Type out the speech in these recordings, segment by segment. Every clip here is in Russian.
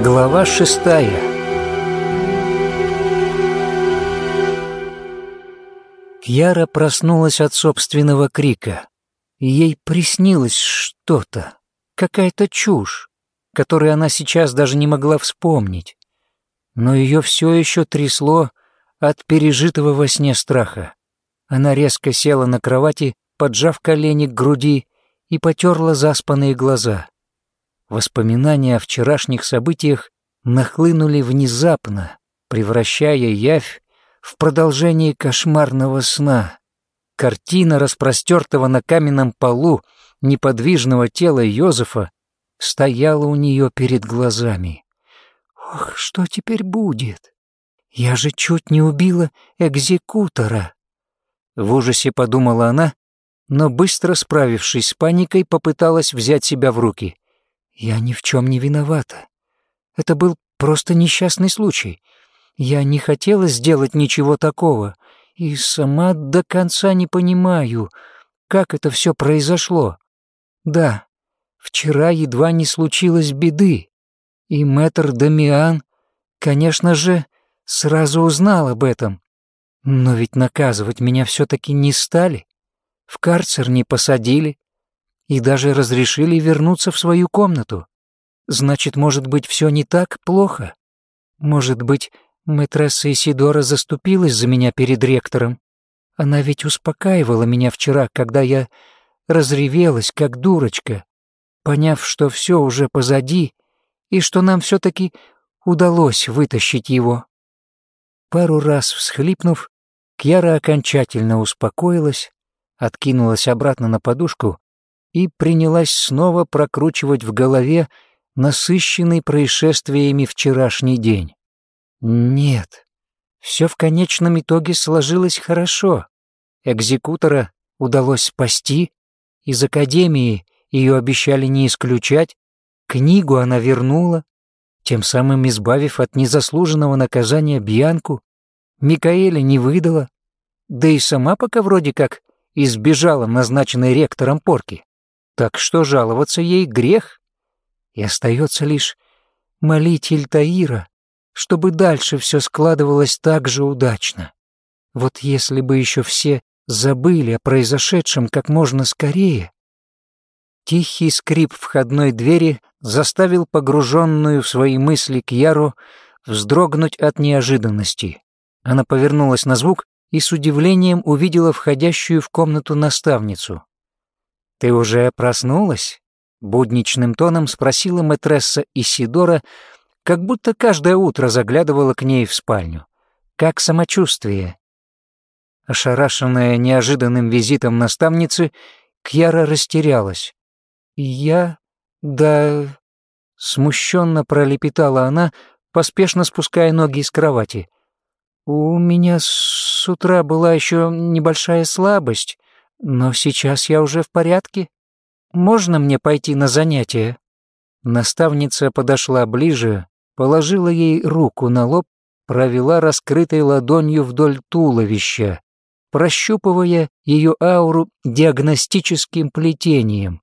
Глава шестая Кьяра проснулась от собственного крика. Ей приснилось что-то, какая-то чушь, которую она сейчас даже не могла вспомнить. Но ее все еще трясло от пережитого во сне страха. Она резко села на кровати, поджав колени к груди и потерла заспанные глаза. Воспоминания о вчерашних событиях нахлынули внезапно, превращая явь в продолжение кошмарного сна. Картина распростертого на каменном полу неподвижного тела Йозефа стояла у нее перед глазами. «Ох, что теперь будет? Я же чуть не убила экзекутора!» В ужасе подумала она, но быстро справившись с паникой, попыталась взять себя в руки. «Я ни в чем не виновата. Это был просто несчастный случай. Я не хотела сделать ничего такого, и сама до конца не понимаю, как это все произошло. Да, вчера едва не случилось беды, и мэтр Дамиан, конечно же, сразу узнал об этом. Но ведь наказывать меня все-таки не стали, в карцер не посадили и даже разрешили вернуться в свою комнату. Значит, может быть, все не так плохо? Может быть, Мэтресса Исидора заступилась за меня перед ректором. Она ведь успокаивала меня вчера, когда я разревелась, как дурочка, поняв, что все уже позади и что нам все-таки удалось вытащить его. Пару раз всхлипнув, Кьяра окончательно успокоилась, откинулась обратно на подушку и принялась снова прокручивать в голове насыщенный происшествиями вчерашний день. Нет, все в конечном итоге сложилось хорошо. Экзекутора удалось спасти, из академии ее обещали не исключать, книгу она вернула, тем самым избавив от незаслуженного наказания Бьянку, Микаэля не выдала, да и сама пока вроде как избежала назначенной ректором порки. Так что жаловаться ей грех. И остается лишь молить Ильтаира чтобы дальше все складывалось так же удачно. Вот если бы еще все забыли о произошедшем как можно скорее. Тихий скрип входной двери заставил погруженную в свои мысли Кьяру вздрогнуть от неожиданности. Она повернулась на звук и с удивлением увидела входящую в комнату наставницу. «Ты уже проснулась?» — будничным тоном спросила мэтресса Исидора, как будто каждое утро заглядывала к ней в спальню. Как самочувствие? Ошарашенная неожиданным визитом наставницы, Кьяра растерялась. «Я... да...» Смущенно пролепетала она, поспешно спуская ноги с кровати. «У меня с утра была еще небольшая слабость, но сейчас я уже в порядке. Можно мне пойти на занятия?» Наставница подошла ближе, положила ей руку на лоб, провела раскрытой ладонью вдоль туловища, прощупывая ее ауру диагностическим плетением,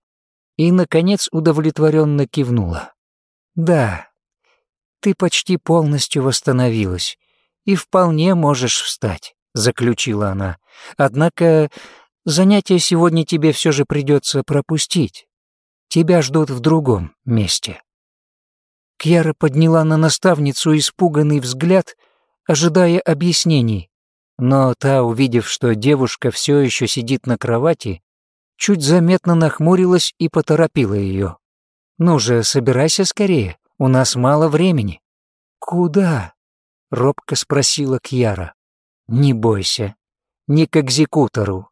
и, наконец, удовлетворенно кивнула. «Да, ты почти полностью восстановилась и вполне можешь встать», — заключила она. «Однако занятие сегодня тебе все же придется пропустить. Тебя ждут в другом месте». Кьяра подняла на наставницу испуганный взгляд, ожидая объяснений. Но та, увидев, что девушка все еще сидит на кровати, чуть заметно нахмурилась и поторопила ее. «Ну же, собирайся скорее, у нас мало времени». «Куда?» — робко спросила Кьяра. «Не бойся, не к экзекутору».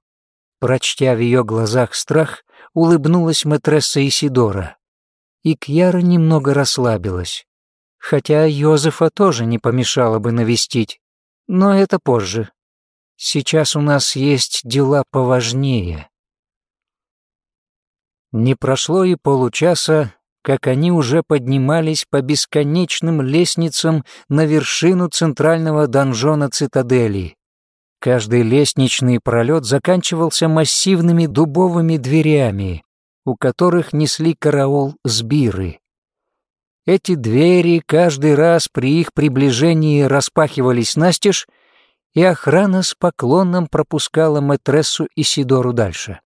Прочтя в ее глазах страх, улыбнулась мэтресса Исидора и Кьяра немного расслабилась. Хотя Йозефа тоже не помешало бы навестить, но это позже. Сейчас у нас есть дела поважнее. Не прошло и получаса, как они уже поднимались по бесконечным лестницам на вершину центрального донжона цитадели. Каждый лестничный пролет заканчивался массивными дубовыми дверями, у которых несли караул сбиры. Эти двери каждый раз при их приближении распахивались настежь, и охрана с поклоном пропускала Матрессу и Сидору дальше.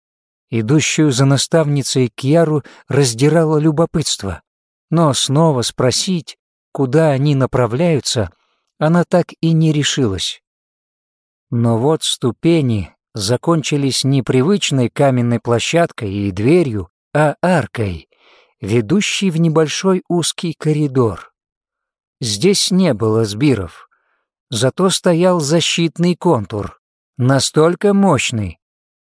Идущую за наставницей Кьяру раздирало любопытство, но снова спросить, куда они направляются, она так и не решилась. Но вот ступени закончились не привычной каменной площадкой и дверью, а аркой, ведущей в небольшой узкий коридор. Здесь не было сбиров, зато стоял защитный контур, настолько мощный,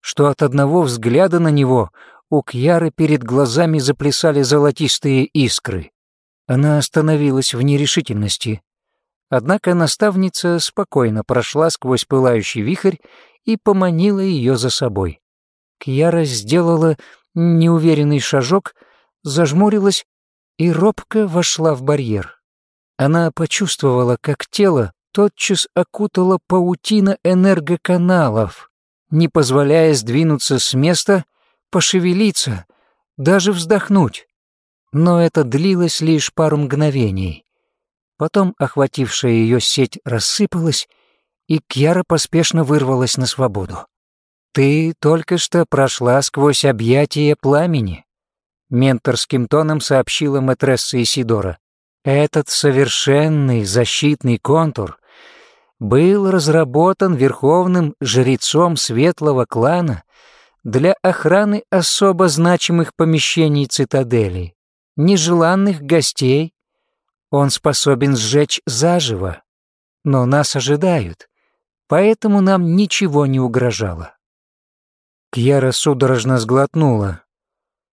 что от одного взгляда на него у Кьяры перед глазами заплясали золотистые искры. Она остановилась в нерешительности. Однако наставница спокойно прошла сквозь пылающий вихрь и поманила ее за собой. Кьяра сделала неуверенный шажок, зажмурилась и робко вошла в барьер. Она почувствовала, как тело тотчас окутала паутина энергоканалов, не позволяя сдвинуться с места, пошевелиться, даже вздохнуть. Но это длилось лишь пару мгновений. Потом охватившая ее сеть рассыпалась, и Кьяра поспешно вырвалась на свободу. «Ты только что прошла сквозь объятия пламени», — менторским тоном сообщила матресса Исидора. «Этот совершенный защитный контур был разработан верховным жрецом светлого клана для охраны особо значимых помещений цитадели, нежеланных гостей. Он способен сжечь заживо, но нас ожидают, поэтому нам ничего не угрожало. Кьяра судорожно сглотнула,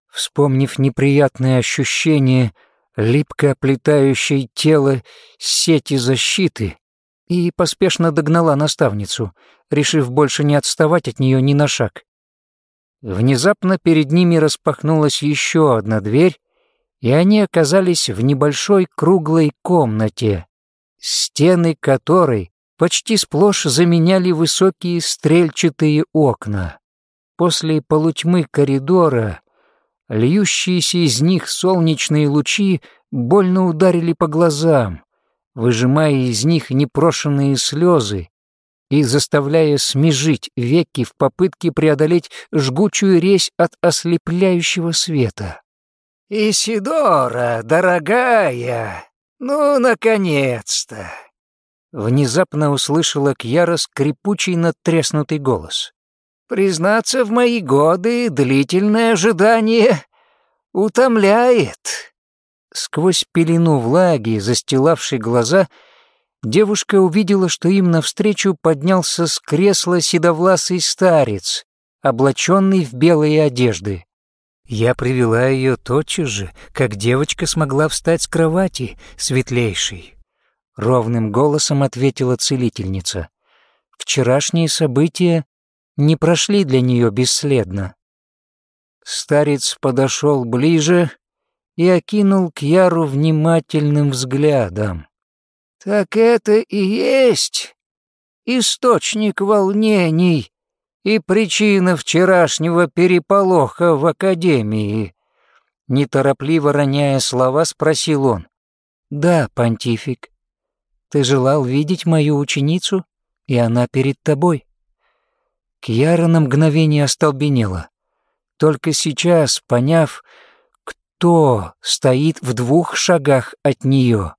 вспомнив неприятное ощущение липко оплетающей тело сети защиты, и поспешно догнала наставницу, решив больше не отставать от нее ни на шаг. Внезапно перед ними распахнулась еще одна дверь, и они оказались в небольшой круглой комнате, стены которой почти сплошь заменяли высокие стрельчатые окна. После полутьмы коридора льющиеся из них солнечные лучи больно ударили по глазам, выжимая из них непрошенные слезы и заставляя смежить веки в попытке преодолеть жгучую резь от ослепляющего света. «Исидора, дорогая, ну, наконец-то!» Внезапно услышала Кьяра скрипучий надтреснутый голос. «Признаться, в мои годы длительное ожидание утомляет». Сквозь пелену влаги, застилавшей глаза, девушка увидела, что им навстречу поднялся с кресла седовласый старец, облаченный в белые одежды. Я привела ее тотчас же, как девочка смогла встать с кровати, светлейшей. Ровным голосом ответила целительница. Вчерашние события не прошли для нее бесследно. Старец подошел ближе, и окинул Кьяру внимательным взглядом. «Так это и есть источник волнений и причина вчерашнего переполоха в Академии?» Неторопливо роняя слова, спросил он. «Да, понтифик. Ты желал видеть мою ученицу, и она перед тобой». Кьяра на мгновение остолбенела. Только сейчас, поняв, кто стоит в двух шагах от нее,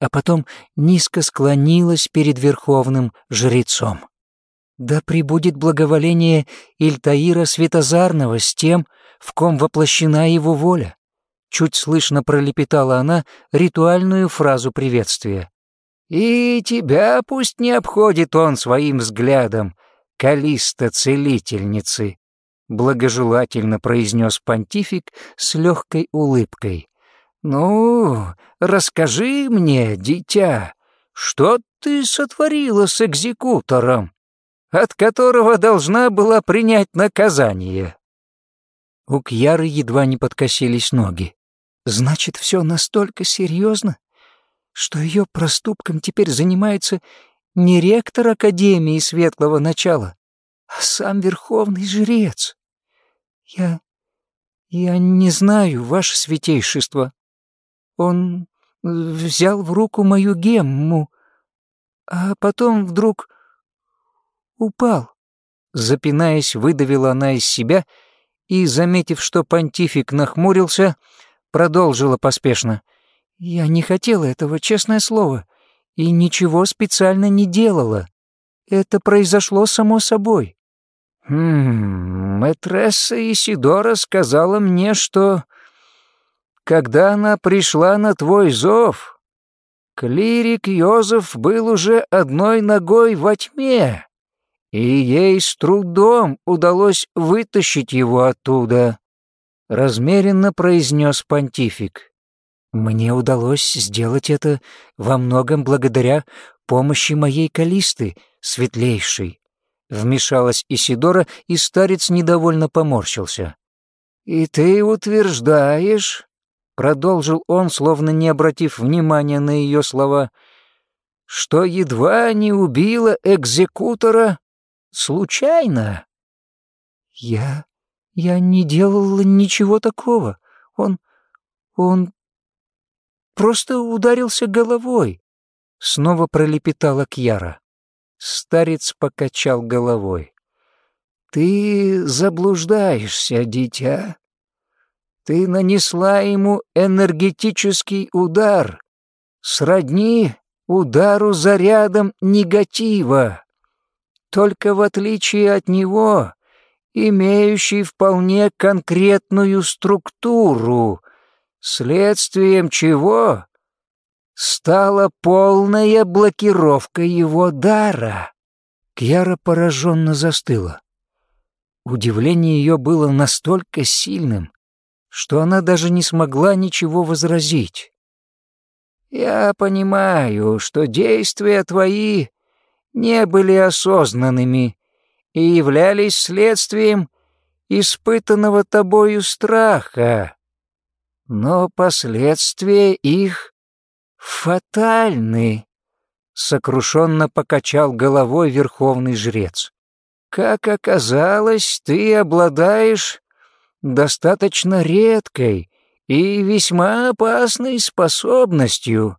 а потом низко склонилась перед верховным жрецом. Да прибудет благоволение Ильтаира Светозарного с тем, в ком воплощена его воля. Чуть слышно пролепетала она ритуальную фразу приветствия. «И тебя пусть не обходит он своим взглядом, Калиста-целительницы», благожелательно произнес понтифик с легкой улыбкой. «Ну, расскажи мне, дитя, что ты сотворила с экзекутором, от которого должна была принять наказание?» У Кьяры едва не подкосились ноги. «Значит, все настолько серьезно, что ее проступком теперь занимается не ректор Академии Светлого Начала, а сам Верховный Жрец. Я... я не знаю, ваше святейшество. Он взял в руку мою гемму, а потом вдруг упал. Запинаясь, выдавила она из себя и, заметив, что понтифик нахмурился, продолжила поспешно. «Я не хотела этого, честное слово, и ничего специально не делала. Это произошло само собой». «Хм, мэтресса Исидора сказала мне, что когда она пришла на твой зов, клирик Йозеф был уже одной ногой во тьме, и ей с трудом удалось вытащить его оттуда», — размеренно произнес понтифик. «Мне удалось сделать это во многом благодаря помощи моей Калисты, светлейшей», — вмешалась Исидора, и старец недовольно поморщился. «И ты утверждаешь, Продолжил он, словно не обратив внимания на ее слова, что едва не убила экзекутора случайно. Я... я не делала ничего такого. Он... он... просто ударился головой. Снова пролепетала Кьяра. Старец покачал головой. «Ты заблуждаешься, дитя. Ты нанесла ему энергетический удар, сродни удару зарядом негатива. Только в отличие от него, имеющий вполне конкретную структуру, следствием чего стала полная блокировка его дара. Кьяра пораженно застыла. Удивление ее было настолько сильным, что она даже не смогла ничего возразить. «Я понимаю, что действия твои не были осознанными и являлись следствием испытанного тобою страха, но последствия их фатальны», — сокрушенно покачал головой верховный жрец. «Как оказалось, ты обладаешь достаточно редкой и весьма опасной способностью,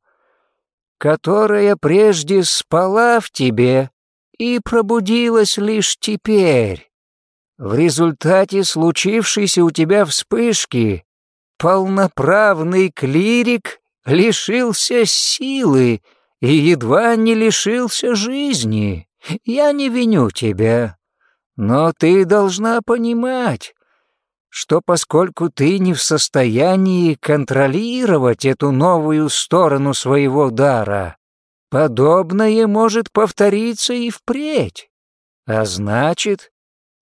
которая прежде спала в тебе и пробудилась лишь теперь. В результате случившейся у тебя вспышки полноправный клирик лишился силы и едва не лишился жизни. Я не виню тебя, но ты должна понимать, что поскольку ты не в состоянии контролировать эту новую сторону своего дара, подобное может повториться и впредь. А значит,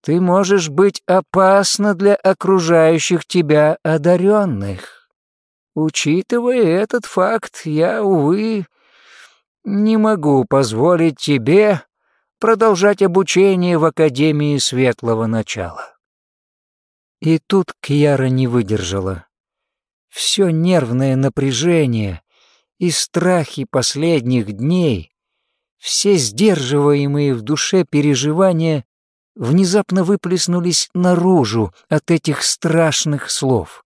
ты можешь быть опасна для окружающих тебя одаренных. Учитывая этот факт, я, увы, не могу позволить тебе продолжать обучение в Академии Светлого Начала. И тут Кьяра не выдержала. Все нервное напряжение и страхи последних дней, все сдерживаемые в душе переживания внезапно выплеснулись наружу от этих страшных слов.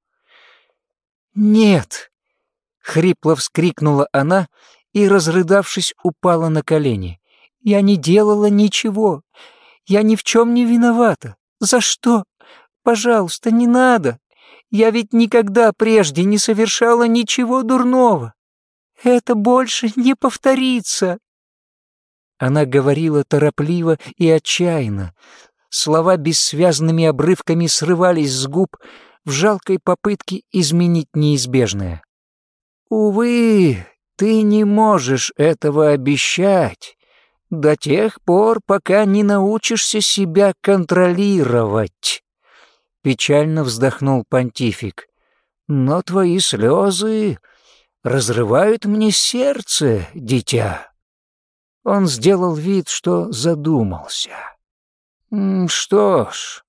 «Нет!» — хрипло вскрикнула она и, разрыдавшись, упала на колени. «Я не делала ничего. Я ни в чем не виновата. За что? Пожалуйста, не надо. Я ведь никогда прежде не совершала ничего дурного. Это больше не повторится». Она говорила торопливо и отчаянно. Слова бессвязными обрывками срывались с губ в жалкой попытке изменить неизбежное. «Увы, ты не можешь этого обещать до тех пор, пока не научишься себя контролировать». Печально вздохнул понтифик. «Но твои слезы разрывают мне сердце, дитя». Он сделал вид, что задумался. «Что ж,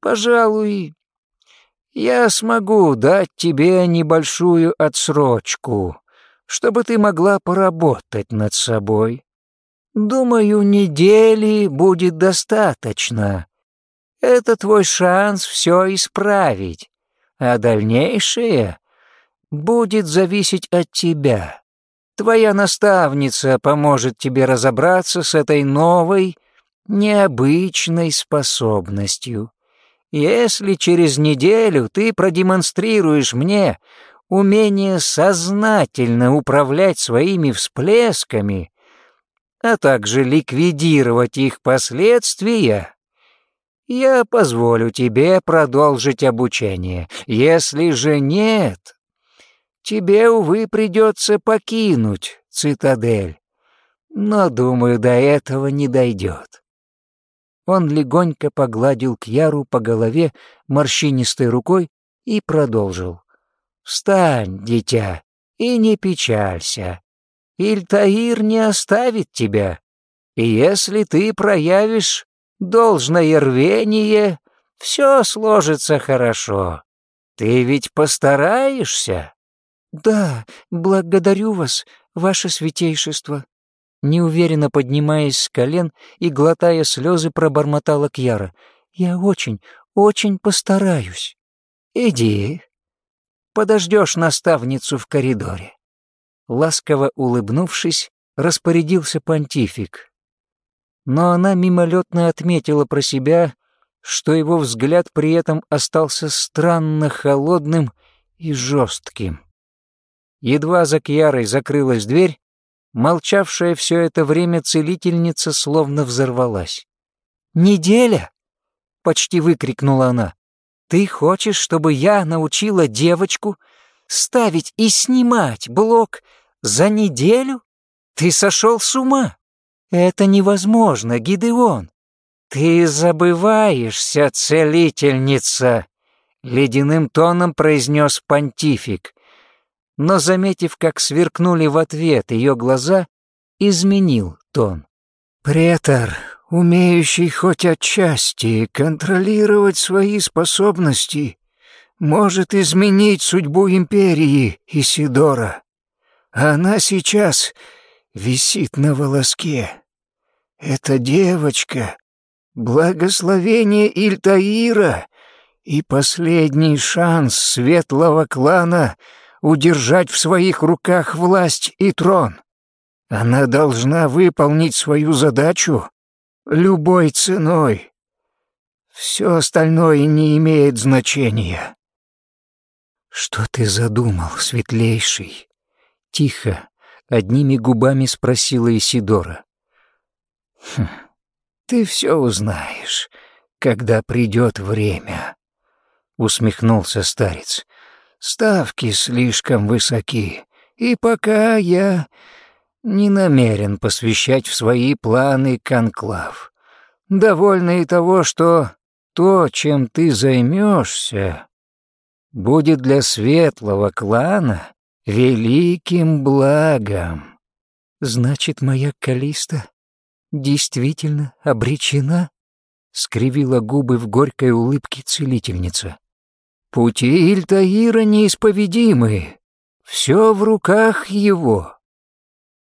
пожалуй, я смогу дать тебе небольшую отсрочку, чтобы ты могла поработать над собой. Думаю, недели будет достаточно, это твой шанс все исправить, а дальнейшее будет зависеть от тебя. Твоя наставница поможет тебе разобраться с этой новой, необычной способностью. Если через неделю ты продемонстрируешь мне умение сознательно управлять своими всплесками, а также ликвидировать их последствия, я позволю тебе продолжить обучение. Если же нет, тебе, увы, придется покинуть цитадель. Но, думаю, до этого не дойдет. Он легонько погладил Кьяру по голове морщинистой рукой и продолжил. «Встань, дитя, и не печалься. Ильтаир не оставит тебя, и если ты проявишь должное рвение, все сложится хорошо. Ты ведь постараешься?» «Да, благодарю вас, ваше святейшество», неуверенно поднимаясь с колен и глотая слезы, пробормотала Кьяра. «Я очень, очень постараюсь». «Иди, подождешь наставницу в коридоре». Ласково улыбнувшись, распорядился понтифик. Но она мимолетно отметила про себя, что его взгляд при этом остался странно холодным и жестким. Едва за Кьярой закрылась дверь, Молчавшая все это время целительница словно взорвалась. «Неделя!» — почти выкрикнула она. «Ты хочешь, чтобы я научила девочку ставить и снимать блок за неделю? Ты сошел с ума? Это невозможно, Гидеон. Ты забываешься, целительница!» Ледяным тоном произнес понтифик но, заметив, как сверкнули в ответ ее глаза, изменил тон. «Претор, умеющий хоть отчасти контролировать свои способности, может изменить судьбу империи Исидора. Она сейчас висит на волоске. Эта девочка — благословение Ильтаира и последний шанс светлого клана — удержать в своих руках власть и трон. Она должна выполнить свою задачу любой ценой. Все остальное не имеет значения. «Что ты задумал, светлейший?» Тихо, одними губами спросила Исидора. «Хм, ты все узнаешь, когда придет время», — усмехнулся старец. Ставки слишком высоки, и пока я не намерен посвящать в свои планы конклав. Довольно и того, что то, чем ты займешься, будет для светлого клана великим благом. Значит, моя Калиста действительно обречена? скривила губы в горькой улыбке целительница. Пути Ильтаира неисповедимы. Все в руках его.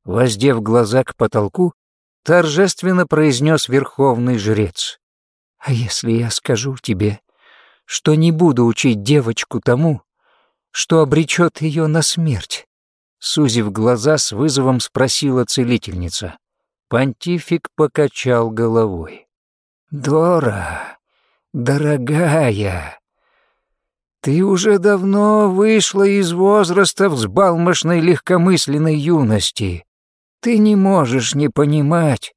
Воздев глаза к потолку, торжественно произнес верховный жрец. «А если я скажу тебе, что не буду учить девочку тому, что обречет ее на смерть?» Сузив глаза, с вызовом спросила целительница. Понтифик покачал головой. «Дора, дорогая, ты уже давно вышла из возраста взбалмошной легкомысленной юности. Ты не можешь не понимать,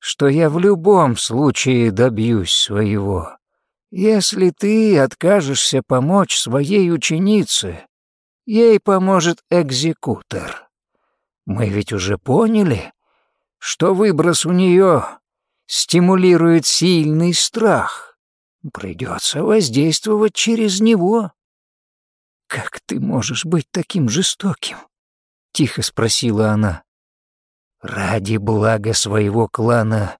что я в любом случае добьюсь своего. Если ты откажешься помочь своей ученице, ей поможет экзекутор. Мы ведь уже поняли, что выброс у нее стимулирует сильный страх. Придется воздействовать через него. «Как ты можешь быть таким жестоким?» — тихо спросила она. «Ради блага своего клана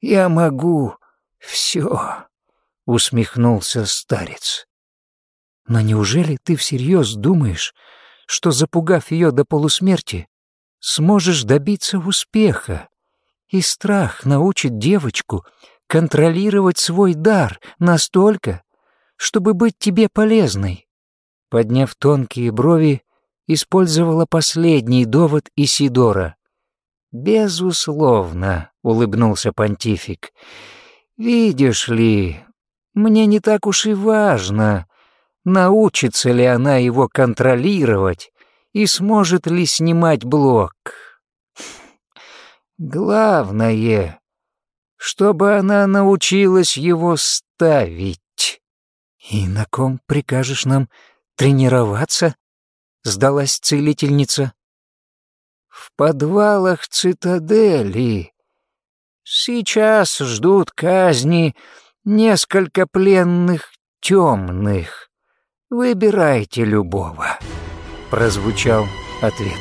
я могу все», — усмехнулся старец. «Но неужели ты всерьез думаешь, что, запугав ее до полусмерти, сможешь добиться успеха, и страх научит девочку контролировать свой дар настолько, чтобы быть тебе полезной. Подняв тонкие брови, использовала последний довод Исидора. «Безусловно», — улыбнулся понтифик. «Видишь ли, мне не так уж и важно, научится ли она его контролировать и сможет ли снимать блок. Главное, чтобы она научилась его ставить. «И на ком прикажешь нам тренироваться?» — сдалась целительница. «В подвалах цитадели. Сейчас ждут казни несколько пленных темных. Выбирайте любого», — прозвучал ответ.